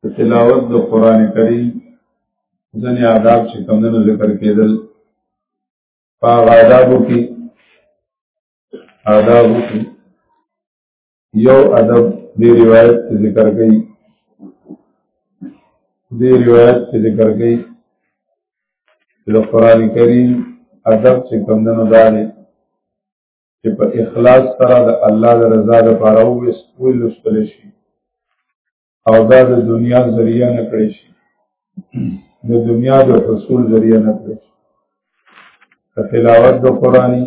په تلاوت د قران کریم ځنې آداب چې کمونه ذکر کېدل په آدابو کې آدابو کې یو ادب دی روایت کې ذکر کړي دی روایت کې ذکر کړي د قران کریم ادب چې کمونه دا دی چې په اخلاص سره د الله د رضا لپاره وستول شي او دا د دنیا ذریعہ نه کړی شي د دنیا د حصول ذریعہ نه کړی شي که تلاوت د قرآنی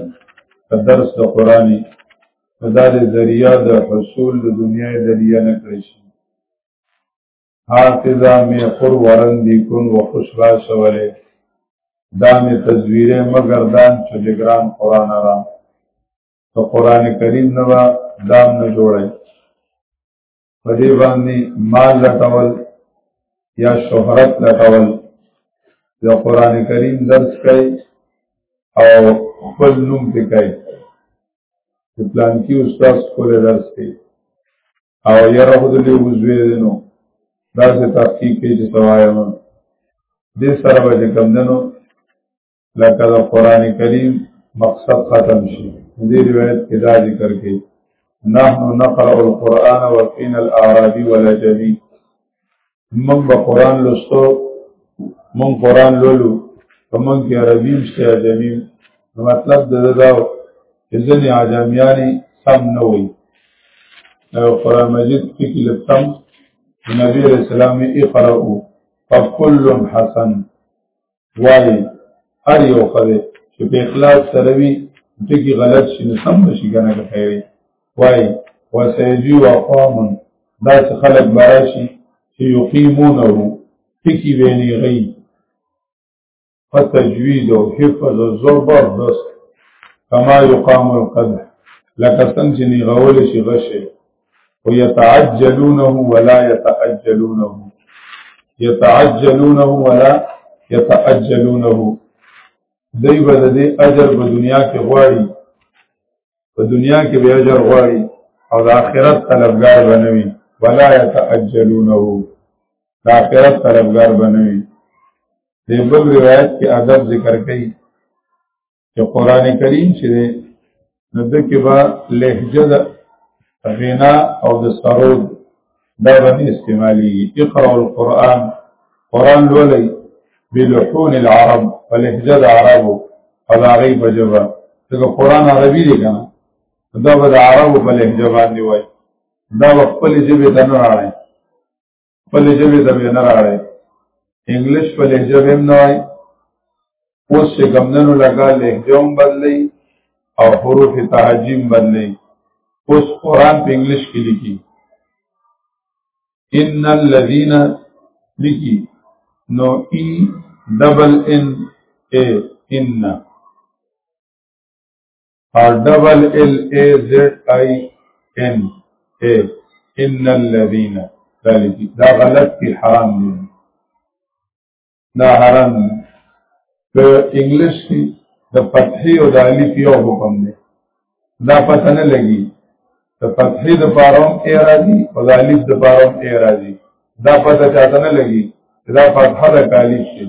که درس د قرآنی نو دا د ذریعہ د حصول د دنیا ذریعہ نه کړی شي حافظه می خور ورندی کن و خوش را شوله دا می تزویره مگر دان چې جګران قرآن را ته قرآن کریم نه دام نه جوړی په دې باندې مال لټول یا شهرت لټول د قران کریم درس کوي او خپل نوم ته کوي چې پلان کې استاد خپل درس کوي او یره خود له وزوی دینو دا څه تحقیق کې چې سوایم دې سره به کم دنو لکه د قران کریم مقصد ختم شي دې روایت کې دا ذکر کړي نحن نقرأ القرآن وفينا الأعرابي والأجمي من به قرآن لستو من قرآن لولو فمن کې عربي مشته عجمي مطلب د دا چې ځنې عجمیانې سم نه وي او قرآن مجید کې کې لپتم نبی رسول الله اقرأو فكل حسن وایي هر یو خره چې په اخلاص سره وي ټکی غلط شي نو سم نشي کنه کوي وایي وسيجي وقام دا څه خلق براشي چې یقیمونه ټکی ویني غي فتجوید او حفظ او زبردست کما یقام القدح لکه څنګه چې غول شي غشه ويتعجلونه ولا يتعجلونه يتعجلونه ولا يتعجلونه دوی به د دې اجر په دنیا کې غواړي په دنیا کې به اجر غواړي او د آخرت طلبګار بنوي ولا يتعجلونه د آخرت طلبګار بنوي د بل روایت کې ادب ذکر کړي چې قران کریم چې نو د کې با لهجه د غنا او د سرود دا باندې استعمالي اقرا القرآن قرآن لولي بلحون العرب ولهجه د عربو او د هغې په ژبه ځکه قرآن عربي دی که نه دا به د عربو په لهجه باندې وایي دا به خپلې ژبې ته نه راړی په لجبه د نه راړي انګلیش په لجبه نه وای اوس چې ګمنو لگا لهجوم بدلی او حروف تهجیم بدلی اوس قران په انګلیش کې لیکي ان الذين لکی نو ای دبل ان اے ان او ډبل ال ای زد آی ان ای ان الذين ذلك دا غلط کی حرام دی دا حرام دی په انګلیش کې د فتحې او د الف یو حکم دی دا پته نه لګي د فتحې د پاروم ای راځي او د الف د پاروم ای راځي دا پته چاته نه لګي دا فتحه د کالیف شي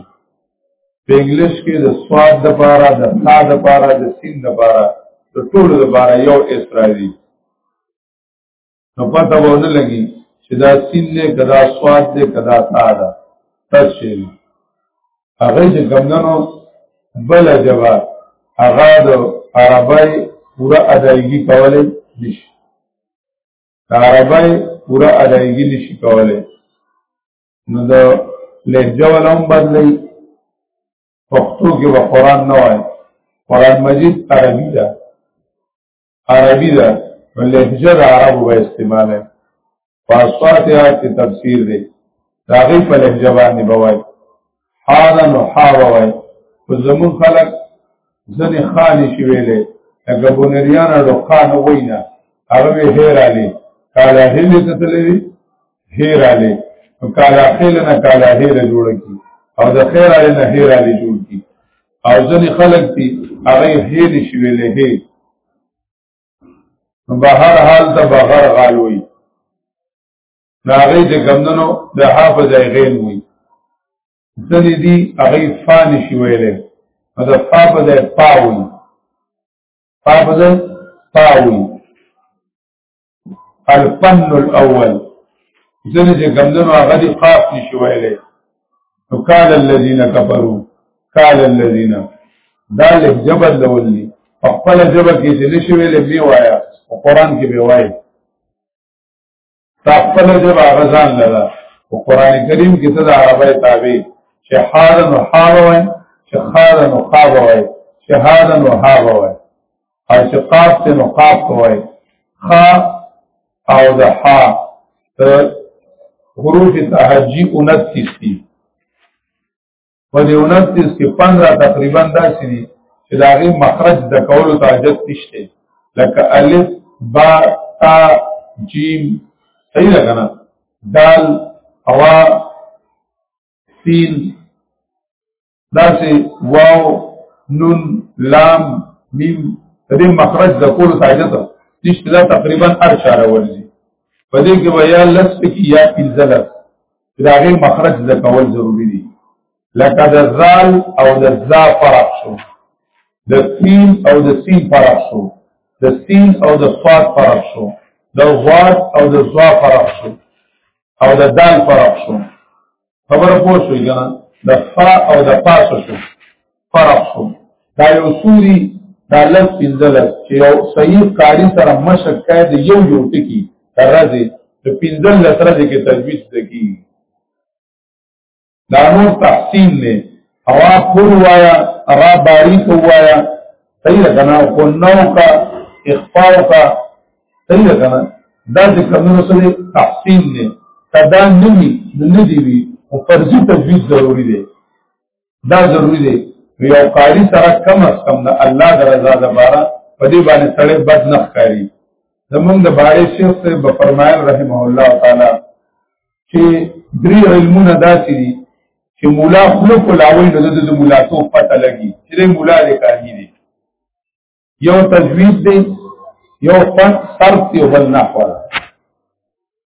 په انګلیش کې د سواد د پاره د تا د پاره د سین د پاره د ټول د پاره یو اسرائیلی نو پته ونه لګي چې دا سین نه کدا سواد دې کدا تا ده تشیل هغه چې ګمنو بل جواب هغه د عربی پورا ادایګي کولای نشي عربی پورا ادایګي نشي کولای نو د لهجه ولا هم بدلی پښتو کې به قرآن نه وای قرآن مجید عربي ده عربي ده نو لهجه د عربو به استعمال ہے فاسفاتحات کی تفسیر دی داغی په لهجه باندې بوای حالا نو حاوا وای په زمون خلق ځنې خانې شي ویلې لکه بونریان اړو خان وینا هغه وی هیر علی کالا هیل ته تللی هیر علی کالا خیل نه کالا هیر جوړ کی او د خیر علی نه هیر علی جوړ کی او ځنې خلق دي هغه هیر شي ویلې هی بهر حال ته بغیر غالوي دا غي چې کمندنو د ها په ځای غین وي ځنې دي هغه فان شي ویلې دا فا په ځای پاوي فا په ځای پاوي الفن الاول ځنې چې کمندنو هغه دي قاف شي ویلې نو قال الذين كفروا قال الذين دا له جبل لولي په خپل جبه کې چې نشوي له می وایا او قران کې به وایي تاپل دې باغزان لرا او قران کریم کې ته د عربی تابع چې حال نو حال وای چې خال نو خاب وای چې حال نو حاب وای او چې قاف ته نو قاف وای خا او د حا حروف تهجی 29 دي په دې 29 کې 15 تقریبا داسې دي چې دا غي مخرج د کولو ته حاجت نشته لکه الف با تا جیم صحیح ده کنه دال اوا سین داسې واو نون لام میم دې مخرج د کولو ته حاجت نشته دا تقریبا هر چاره ورزي په دې کې ویا لس کې یا 15 دا غي مخرج د کول ضروری دي لکه د زال او د زا فرق شو د سین او د سین فرق شو د سین او د صاد فرق شو د غواد او د زوا فرق شو او د دال فرق شو خبره پوه شو کنه د فا او د پا شو فرق شو دا یو سوري دا لس پنځلس چې یو صحیح قاری سره مشک کړي د یو یو ټکی ترځي د پنځلس ترځي کې تجوید دکی دا نو تحسین نه هوا خور وایا را باریک وایا صحیح کنا کو نو کا اخفاء کا صحیح کنا دا چې کمنو سره تحسین نه کدا نمی ندی وی او فرضی تجوید ضروری دی دا ضروری دی یو قاری سره کم از کم د الله د رضا لپاره په دې باندې سړی بد نه ښکاری زمونږ د باړې شیخ ته به فرمایل رحمه الله تعالی چې درې علمونه داسې دي چې مولا خپل کولاوي نو د مولا تو پته لګي چې مولا دې کاری دی یو تجوید دی یو فن صرف یو بل نحوه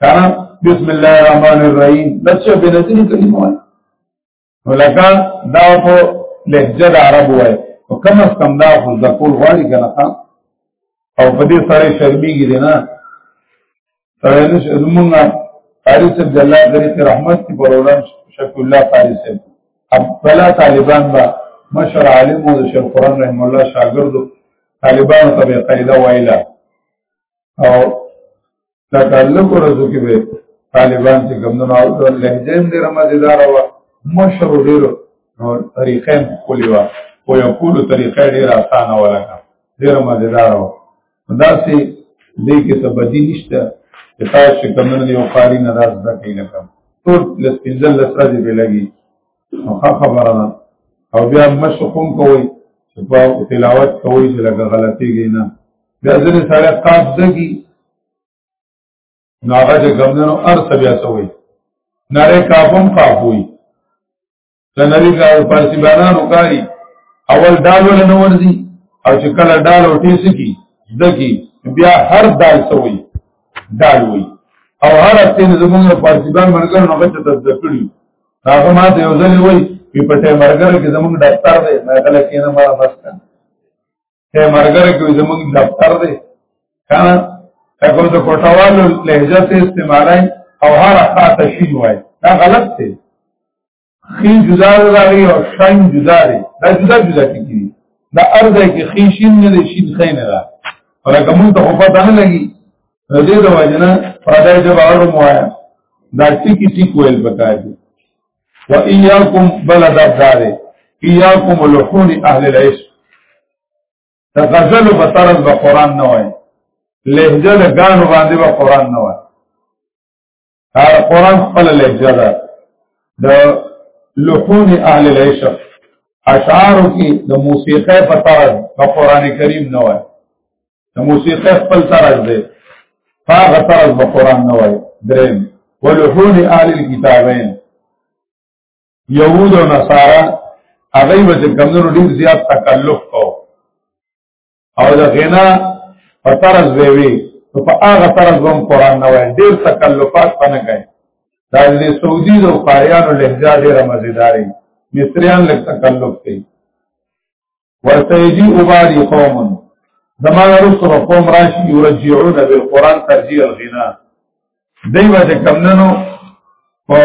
کانا بسم الله الرحمن الرحیم دچا بنتنی کلمه وای ولکا دا په لهجه د عرب وای او کم از کم دا خو ذکول غواړي کنه او په دې سره شرمېږي دی نه سره نه شرمونه قاری صاحب د الله غریب رحمت کی پر اولاد شکر الله قاری صاحب اب بلا طالبان با مشر عالم او شیخ قران رحم الله شاګردو طالبانو ته قاعده وایله او تکلف ورځو کې به طالبان چې کوم نه او لهجه هم ډیره مزیدار و مشر ډیر نو طریقې خولي و او یو کول طریقې ډیره اسانه ولکه ډیره مزیدار و دا سي دې کې څه بدی نشته چې تاسو چې کوم نه یو قاری نه راز ده کې لکه ټول لس پنځل لس راځي به لګي نو خبره ده او بیا مشقوم کوي چې په تلاوت کوي چې لکه غلطيږي نه بیا ځنې سړی قاف دګي نو هغه چې ګمدنو ارث بیا څه وي نری کافم قاف وي د نری کار پارسی باندې وکاري اول دال ول نه ورځي او چې کله دال او ټیس کی دګي بیا هر دال څه وي دال وي او هر اتین زمونږ پارسی باندې مرګ نو غته تذکرې هغه ما ته یو ځل وای په پټه مرګره کې زمونږ ډاکټر دی ما کله کینه ما بس کړ ته مرګر کې زمونږ دفتر دی کنه هغه د کوټوالو لهجه ته استعمالای او هر خاطه شي وای دا غلط دی خین جدا راغی او شین جدا دی دا جدا جدا کیږي دا ارزه کې خین شین نه دی شین خین نه را ولکه مونږ ته خو پته نه لګي د دې د وجنه پردای جواب موایا دا ټیک ټیک ویل پکار دی و ایاکم بلدت داره ایاکم لحون اهل العشق د غزل په طرز به قران نه وای لهجه د غانو باندې به قران نه وای هر قران خپل لهجه ده د لحون اهل العشق اشعارو کې د موسیقۍ په طرز په قران کریم نه وای د موسیقۍ خپل طرز دی هغه طرز به قرآن نه وایي درېم ولحون آل الكتابین یهود او نصارا هغه به چې کمزورو ډیر زیات تکلف کو او د غنا په طرز به وي په هغه طرز به قرآن نه وایي ډیر تکلفات پنه کوي دا د سعودي او قاریانو لهجه ډیره مزیداري مصریان لږ تکلف کوي وسيجي اباري قوم زما رسول قوم راشي يرجعون بالقران ترجيع الغنا دایو چې کمنو په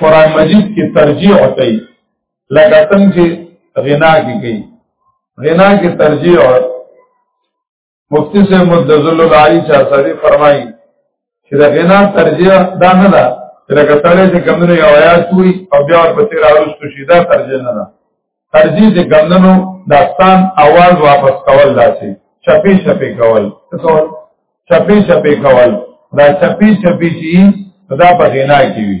قران مجید کې ترجیح کوي لکه څنګه چې غنا کې کوي غنا کې ترجیح مفتی سے مدذل العالی چا سری فرمائی چې د غنا ترجیح دا نه ده چې لکه سړی چې کمونو یو آیات وي او بیا ورپسې راوستو شي دا ترجیح نه ده ترجیح چې کمونو داستان اواز واپس کول داسې چپی چپی کول کول چپی چپی کول دا چپی چپی چې دا په غنا کې وي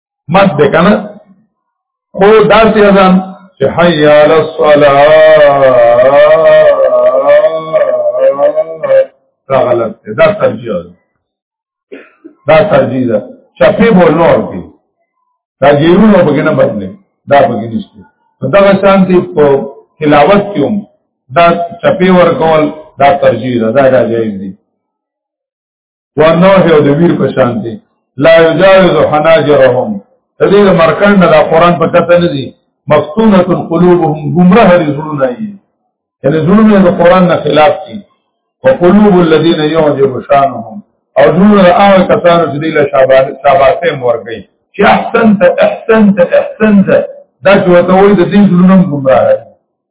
مد ده کنه خو داسې اذان چې حي على الصلاه دا غلط ده دا ترجیح ده دا ترجیح ده چپی بول نور کی دا جیرونو پکې نه بدلې دا پکې نشته دا شانتي په تلاوت کې هم دا چپی ورکول دا ترجیح ده دا جایز دي ونوح او د ویر په شان دي لا یجاوز حناجرهم دې مرکان نه قرآن په کته نه دي مفتونه قلوبهم گمراه دي زړونه یې یعنی زړونه د قرآن نه خلاف دي وقلوب الذين يعجب شانهم او زړونه هغه کسانو چې دې له شابه شابه مور کوي چې احسنت احسنت احسنت دا چې وته وایي د دې زړونو ګمراه دي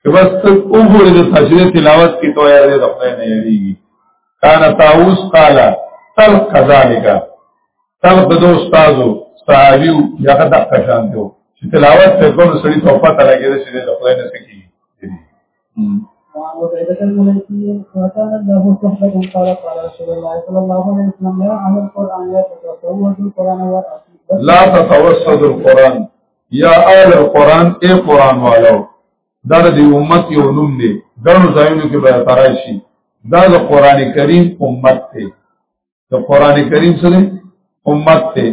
چې بس ته وګورې د سجده تلاوت کې ته یې د خدای نه یریږي کان تاوس قال تل کذالک تل د استادو صحابیو هغه د قشان ته چې تلاوت په کوم سړي ته پته لګیږي چې د خدای نه څه کیږي وعبيدة الملكي وكان له صحبة قال قال رسول الله صلى الله عليه وسلم يا أهل القرآن لا تتوسدوا القرآن لا تتوسدوا القرآن یا آل القرآن اے قرآن والو دا د امت یو نوم دی ګڼو ځایونو کې به ترای شي دا د قران کریم امت دی د قران کریم سره امت دی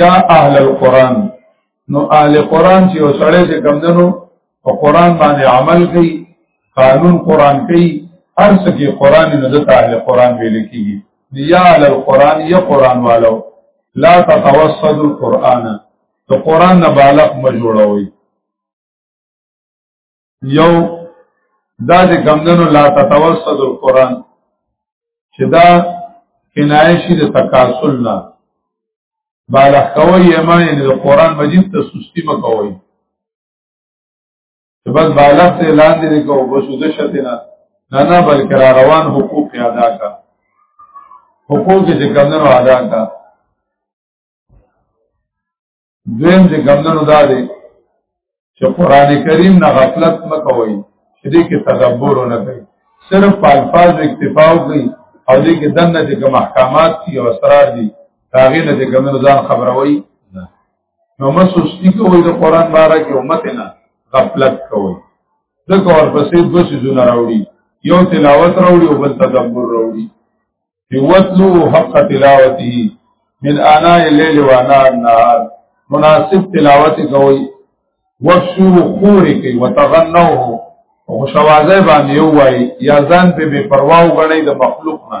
یا اهل القرآن نو اهل قرآن چې وسړی چې کمندنو په قرآن باندې عمل کوي قانون قران کوي هر څه کې قران نه د تعالی قران ویل کیږي یا عل القران یا قران والو لا تتوسد القران ته قران نه بالغ ما جوړوي یو دا د کمندونو لا تتوسد القران چې دا کنایه شي د تکاسل نه بالغ کوي یما یعنی د قران مجید ته سستی مکوي چې بس بالغ ته لاندې نه کو بس د شته نه نه نه بلکې را روان حقوق ادا کا حقوق چې کمنو ادا کا دویم چې کمنو دا دی چې قران کریم نه غفلت مکوئ چې دې کې تدبر نه کوي صرف په الفاظ اکتفا کوي او دې کې دنه چې کوم احکامات دي او اسرار دي هغه نه چې کوم ځان خبروي نو مسوستی کوي د قران باره کې امت نه غفلت کوي ځکه ورپسې دوه سيزونه راوړي یو تلاوت راوړي او بل تدبر راوړي یوتلو حق تلاوته من انا الليل وانا النهار مناسب تلاوت کوي وشو خور کوي وتغنوه او شوازه باندې وای یا ځان په بے پروا وګڼي د مخلوق نه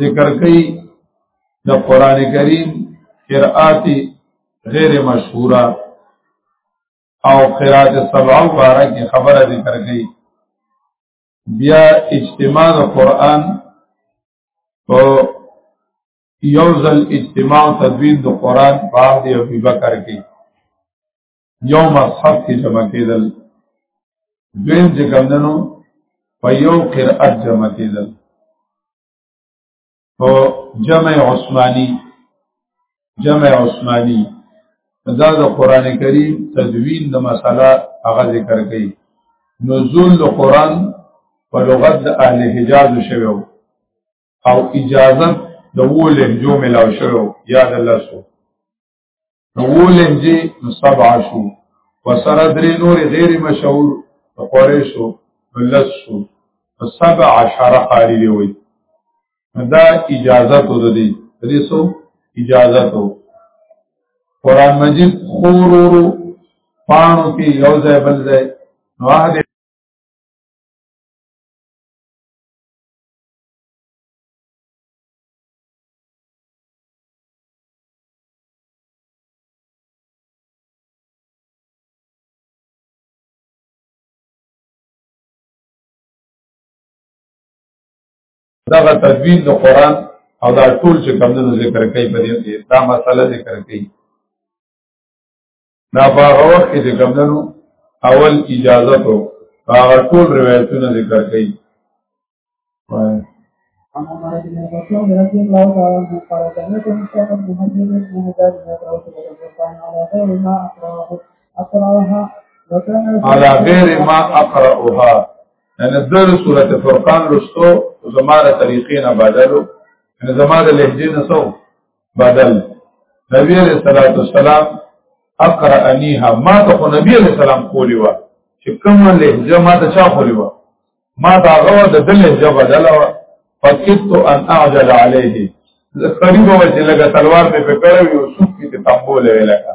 ذکر کوي د قران کریم قرآت غیر مشهوره او قرآت سبعه مبارکه خبره ذکر کوي بیا اجتماع د قران او یوزل اجتماع تدوین د قران په عهد ابي بکر کې یو مصحف کې جمع کېدل دویم چې کمدنو په یو قرأت جمع کېدل په جمع عثماني جمع عثماني دا د قران کریم تدوین د مسله هغه ذکر کړي نزول د قران په لغت د اهل حجاز شوی او اجازه د وو لهجو ملاو شوی یاد الله سو نو ولم جی نو سبع شو وسره درې نور غیر مشهور قریشو لس شو سبع عشر قاری دی وای دا اجازه تو دی دې سو اجازه تو قران مجید خورورو پانو کې یو ځای بل ځای نو هغه دغه تدوین د قران او دا ټول چې کمونو ذکر کوي په دې دا مسله ذکر کوي دا په هغه وخت کې چې کمدنو اول اجازه ته هغه ټول روایتونه ذکر کړي عن عمر بن الخطاب رضي الله تعالى عنه قال سمعت مصطفى بن حبيب بن مدار يقرا سوره القران على غير ما اقراه اقراها وكان على غير ما اقراها ان الدر سوره فرقان رستو زماره طریقې نه بدلو ان زماره لهجې نه سو بدل نبی علیہ الصلوۃ والسلام اقرأنیها ما ته خو نبی علیہ السلام کولی و چې کومه لهجه ما ته چا کولی و ما دا غو د دل لهجه بدل و فکت ان اعجل علیه قریب و چې لګه تلوار مې پکړې او سوق کې تنبول ویلکه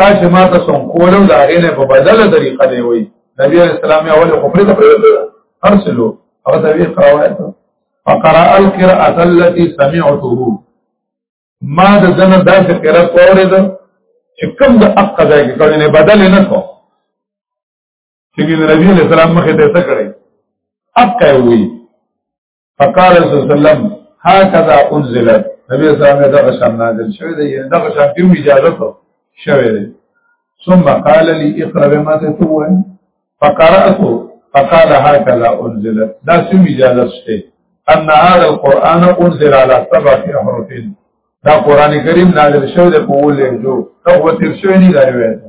تاسو ما ته څنګه کولو دا غینه په بدله طریقه دی وای نبی علیہ السلام یې اول خو پرې پرې ارسلو هغه ته وی قرائت فقرا القراءه التي سمعته ما د دنه داسې قرات اورید چې کوم د حق ځای کې کړي نه بدل نه کو چې نبی علیہ السلام مخې ته څه کړی حق کوي فقال رسول الله سلام هكذا انزلت نبی صلی الله علیه وسلم دغه شان نازل شوی دی یعنی دغه شان یو اجازه ته شوی دی ثم قال لي اقرا بما تتوه فقرات فقال هكذا انزلت دا سم اجازه شته ان هذا القران انزل على سبع احرف دا قران کریم نازل شوی دی په ولې جو ته وتر شوی نه دی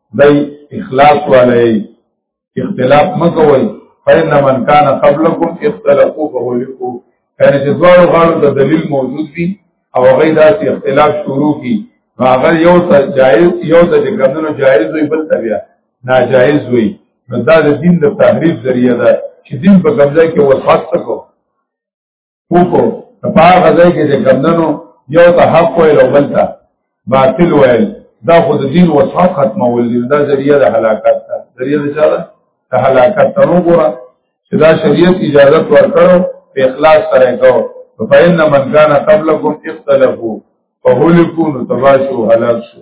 دی اخلاص والے اختلاف مکوئ فإن من كان قبلكم اختلفوا فهلكوا یعنی چې دوه غاړو ته دلیل موجود وي او هغه داسې اختلاف شروع کی هغه یو ته جایز یو ته ګندنو جایز وي بل ته بیا ناجایز وي نو دا د دین د تحریف ذریعہ ده چې دین په قبضه کې وسعت تکو وکړو په هغه ځای کې چې کمندنو یو ته حق ویل او بل ته باطل ویل دا خو د دین وسعت ختمول دي دا ذریعہ د هلاکت ده ذریعہ د چا ده د هلاکت ته وګوره چې دا شریعت اجازه ورکړو په اخلاص سره کو فإن من كان قبلكم اختلفوا فهلكوا تباشوا هلاك شو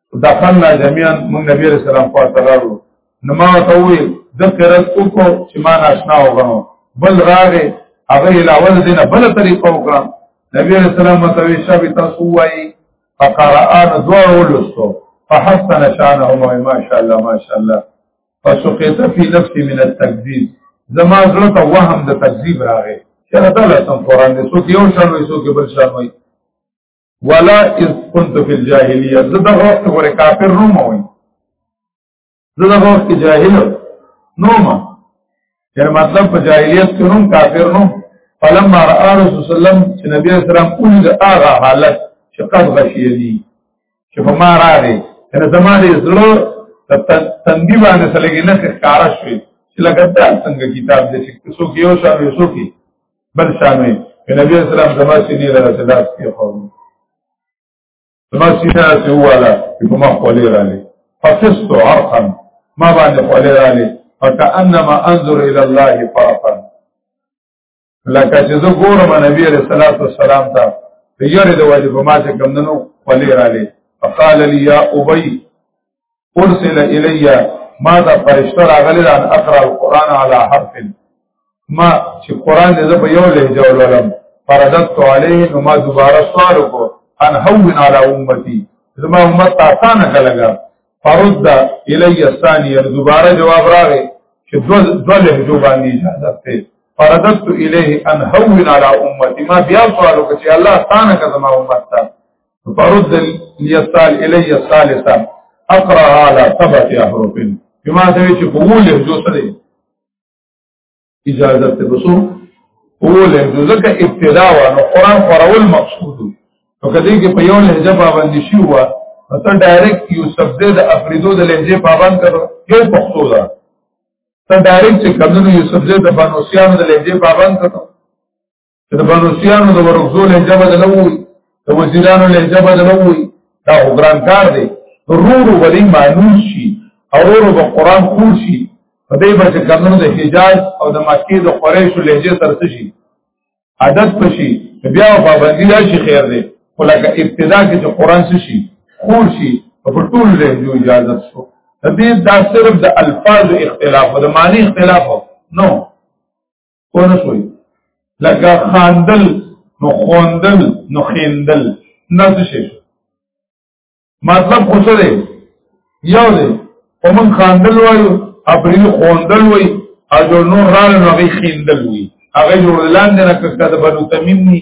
دخلنا جميعا موږ نبی عليه السلام خوا ته راغلو نو ما ته وی د قرات وکړو چې ما ناشنا وګڼو بل راغې هغه علاوه دینه بل طریقه وکړه نبی عليه السلام ته وی شابه تاسو وایي فقرآن دوه ولستو فحسن شانهما ما شاء الله ما شاء الله فسقط في نفسي من التكذيب زما زړه ته وهم د تکذیب راغی چېرته لسم قران دې څوک یو شان وي څوک بل شان وي ولا اذ كنت في الجاهليه زده وخت ګوره کافر روم وای زده وخت جاهل نو ما یعنی مطلب په جاهلیت کې هم کافر نو فلما را رسول صلی الله علیه وسلم چې نبی اسلام اون د هغه حالت چې قد غشیلی چې په ما راغی ان زمانه زړه تندی باندې سلګی نه ښکارا شوی چې لکه دا څنګه کتاب دې چې څوک یو شاو یو څوک بل شامل نبی اسلام زما سینې را سلاس کې خو زما سینې را سې والا په ما خولې را لې فقست عرقا ما باندې خولې را لې فكأنما انظر الى الله فرقا لکه چې زه ګورم نبی عليه الصلاه والسلام ته یره د واجب ما چې کمندنو خولې را لې فقال لي يا ابي ارسل الی ما دا فرشتہ راغلی ان اقرا القران علی حرف ما چې قران دې په یو لهجه ولولم فردت علیه نو ما دوباره سوال کو ان هون علی امتی زما امت آسان کلګا فرد الی الثانی دوباره جواب راغی چې دو دو لهجو باندې اجازه ته فردت الیه ان هون علی امتی ما بیا سوال کو چې الله آسان کړه زما امت ته فرد ليسال الي الثالثه اقرا على سبعه احرف بما ته چې په وله جو سره اجازه ته بسو وله جو ځکه ابتدا و نو قران خورول مقصود نو کدی کې په یو لهجه پابند شي هوا ته ډایرکټ یو سبد د افریدو د لهجه پابند کړو یو پښتو ده ته ډایرکټ چې کمنو یو سبد د بنوسیانو د لهجه پابند کړو د بلوسیانو د ورغزو له جبه د لووي د وزیرانو له جبه د لووي دا وګران کار دی رورو ولی مانون شي او رورو به قران خور شي په دې باندې کمنو د حجاز او د مکې د قریشو لهجه ترڅ شي عادت پشي بیا په باندې راشي خیر دی ولکه ابتدا کې چې قران شي خور شي په ټول لهجو اجازه شو د دې دا صرف د الفاظ اختلاف او د معنی اختلاف نو ونه شوي لکه خاندل نو خوندل نو خیندل نه څه شي مطلب خو څه دی یو دی او من خاندل وایو اپریل خوندل وای او جو نور رال نو غي خیندل وای هغه جوړ لاندې نه کړه د بنو تمیم ني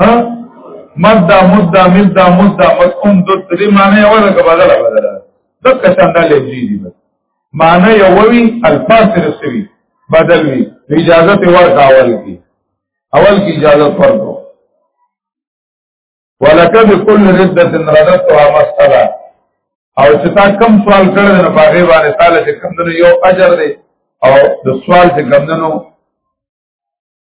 ها مدا مدا مدا مدا مقوم د دې معنی یو ده بدل بدل د کسان د لږی دي معنی یو وی الفاظ رسوي بدل وی اجازه ته ورته اول کی اول کی اجازه ورکو ولکد کل ردت ردتها مسئله او چې تا کم سوال کړی نو باغې باندې تعالی چې کم دنو یو اجر دی او د سوال چې کم دنو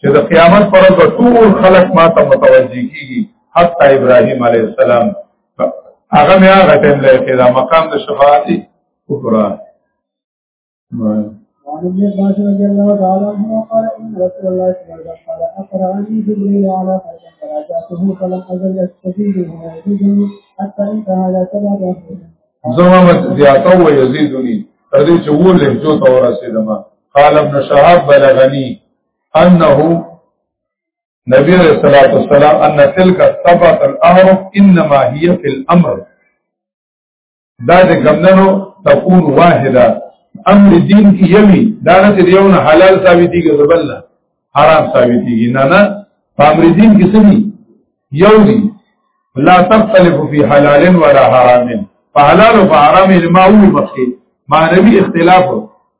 چې د قیامت پر ورځ ټول خلق ما ته متوجه کیږي حتی ابراهیم علی السلام هغه مې هغه ټیم لای کې دا مقام د شفاعت کبرا وعن ابن عباس رضي الله تعالى عنه قال ان رسول الله صلى الله عليه وسلم قال اقرأني جبريل على فرجا فراجعته فلم ازل يستفيد من يزيدني حتى انتهى الى سبعه اشهر زما مت زیاته و یزیدنی تر دې چې ولې جو ته ورسېدم قال ابن شهاب بلغني انه نبی علیہ الصلوۃ والسلام ان تلک السبعه الاعرف انما هي في الامر دا د کمندنو تكون واحده امر دین کی یوی دا نه چې یو نه حلال ثابتي کې زبل نه حرام ثابتي کې نه نه امر دین کې سمي یو دی لا تختلف فی حلال ولا حرام فحلال و حرام علماء مخی معنوی اختلاف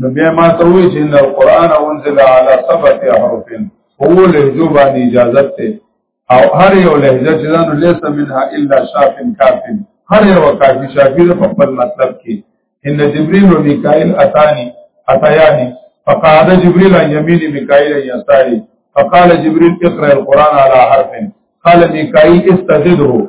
نو بیا ما ته وی چې نو قران انزل علی سبت حروف هو لهجو باندې اجازه ته او هر یو لهجه چې دانو لیس منها الا شافن کافن هر یو کافی شافی په خپل مطلب کې ان جبريل و میکائیل اتانی اتیانی فقعد جبريل عن يمين ميكائيل عن يساره فقال جبريل اقرأ القرآن على حرف قال ميكائيل استزده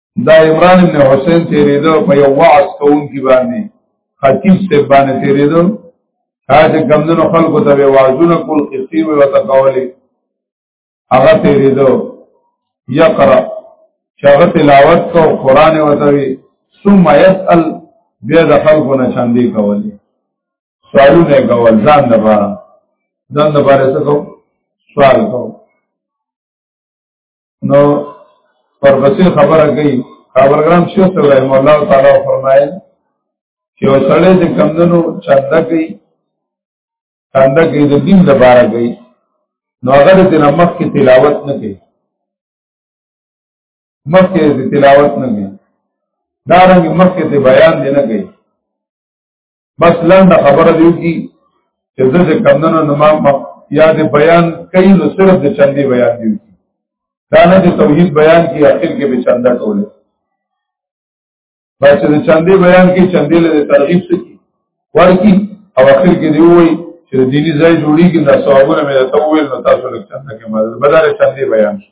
دا عمران ابن حسین تیریدو په یو وعظ کون کی باندې خطیب سے باندې تیریدو هغه کمزونو خلکو ته وعظونه کول قصې وي وتکولې هغه تیریدو یقرا شغه تلاوت کو قران وتوي ثم يسأل بیا د خلکو نه چاندي کولې سوالونه کول ځان د بارا ځان د بارا څه کو سوال کو نو پرپسې خبره کوي کابلګرام شیخ رحم الله تعالی فرمایل چې وسړې د کمندونو چنده کوي چنده کوي د دین لپاره کوي نو هغه د نمک کی تلاوت نه کوي مخکې د تلاوت نه کوي دا رنګ مخکې ته بیان دی نه کوي بس لنډه خبره دی کی چې زه چې کمنه نو ما یا د بیان کوي نو صرف د چندې بیان دی دا نه د توحید بیان کی اخر کې به چنده کوله بس د چندې بیان کی چندې له ترغیب څخه ورکی او اخر کې دی وای چې د دیني ځای جوړیږي دا ثوابونه مې ته وویل نو تاسو لکه څنګه کې مدد بدل چندې بیان شي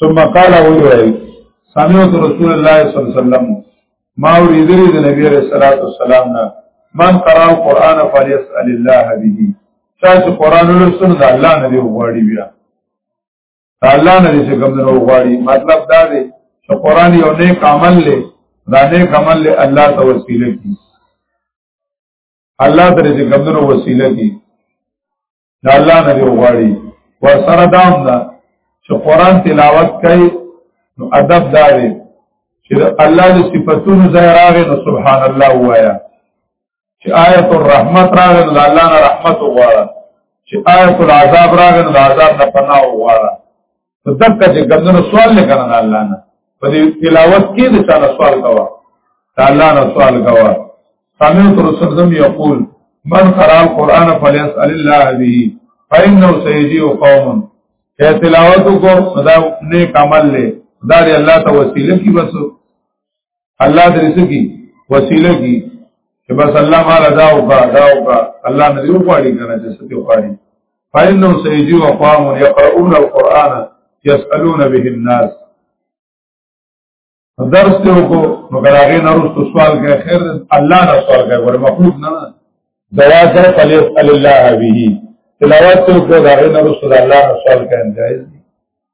ثم قال او ویل سمعت رسول الله صلی الله علیه وسلم ما اوریدلی د نبی علیہ الصلوۃ والسلام نه من قرأ القرآن فليسأل الله به چا چې قرآن ولسنه د الله نه دی وغواړي بیا الله نه دې کوم نه وغواړي مطلب دا دی چې قران یو نیک عمل له دا نیک عمل له الله ته وسیله کی الله ته دې کوم نه وسیله کی دا الله نه دی وغواړي ور سره دام دا چې قران تلاوت کوي نو ادب دا دی چې الله د صفاتونو ځای راغی نو سبحان الله وایا چې آیت الرحمت راغی نو الله نه رحمت وغواړه چې آیت العذاب راغی نو عذاب نه پناه وغواړه نو دغه چې ګندنو سوال نه کړه الله نه په دې تلاوت کې د چا سوال کوا تعالی نه سوال کوا سمعت رسول الله یقول من قرأ القرآن فليسأل الله به فإنه سيجيء قوم اے تلاوت کو خدا نیک عمل لے خدا دې الله ته وسیله کی بس الله دې سکی وسیله کی چې بس الله مال دا او کا دا او کا الله نه یو غواړي کنه چې ستې غواړي فإنه سيجي وقام يقرؤون القرآن يسألون به الناس درس ته وکړو نو کراغه نه رسو سوال کوي خیر الله نه سوال کوي ور مخلوق نه دوا سره فلیس الله به تلاوت ته وکړو دا نه رسو الله نه سوال کوي جائز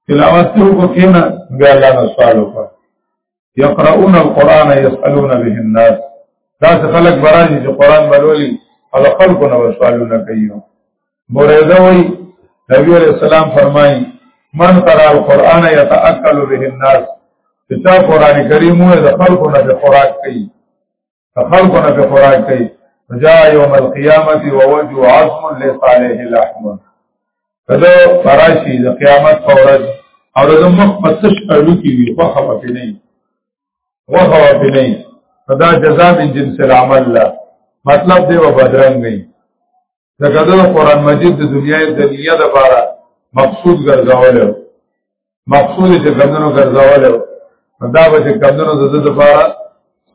تلاوت ته وکړو کینه بیا الله نه سوال وکړو یقرؤون القرآن یسألون به الناس دا څه خلک برازي چې قرآن بلولي او خلکو نه سوالونه کوي بوریده وی نبی علیہ السلام فرمایي من قرأ القرآن یتأکل به الناس چې تا قرآن کریم له خلکو نه خوراک کوي خلکو نه په خوراک کوي جاء يوم القيامه ووجه عظم لصالح اللحم کله فراشي د قیامت پر ورځ او د مخ پسش اړو کی وي خو خبر پې نه و خبر پې نه فدا جزاء من جنس العمل لا مطلب دی و بدرنګ نه ځکه دا قران مجید د دنیا د دنیا لپاره مقصود ګرځاول مقصود چې کمنو ګرځاول دا به چې کمنو د دې لپاره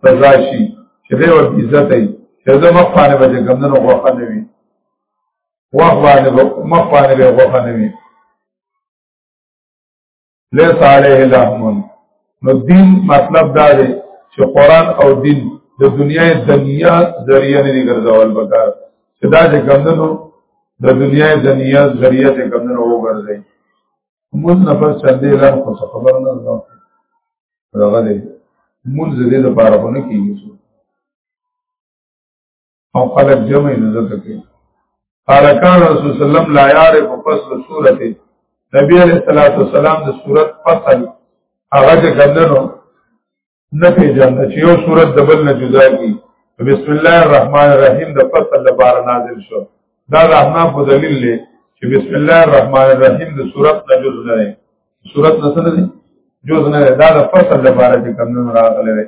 سزا شي چې به ور عزت ای چې زه مخ باندې به کمنو غوښه نه وي وخت باندې مخ باندې به غوښه نه وي ليس عليه لحم نو دین مطلب دا دی چې قران او دین د دنیا دنیا ذریعہ نه ګرځول پکار چې دا چې کمندونو د دنیا دنیا ذریعہ ته کمندونو وګرځي موږ نه پس چندې لار خو خبر نه ده راغلي موږ دې لپاره ونه کیږي او خلق جمع نزدک کی قال کان رسول صلی اللہ علیہ وسلم لا یعرف فصل صورت نبی علیہ الصلوۃ والسلام د صورت فصل هغه چې کندنو نه پیژاند چې یو صورت د بل نه جدا کی بسم الله الرحمن الرحیم د فصل لپاره نازل شو دا د احنا په دلیل له چې بسم الله الرحمن الرحیم د صورت نه جز نه دی صورت نه سره دی جز نه دی دا د فصل لپاره چې کندنو راغلی دی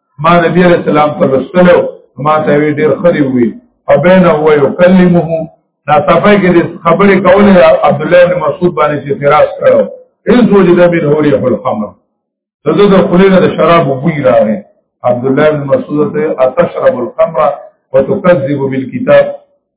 ما نبی علیہ السلام ته رسولو ما ته وی ډیر خری وی فبین هو یکلمه دا صفای کې خبرې کولې عبد الله بن مسعود باندې چې فراس کړو هیڅ وجد من هو ریح الخمر دغه د خلیل د شراب بوی راغی عبد الله بن مسعود ته اتشرب الخمر وتكذب بالكتاب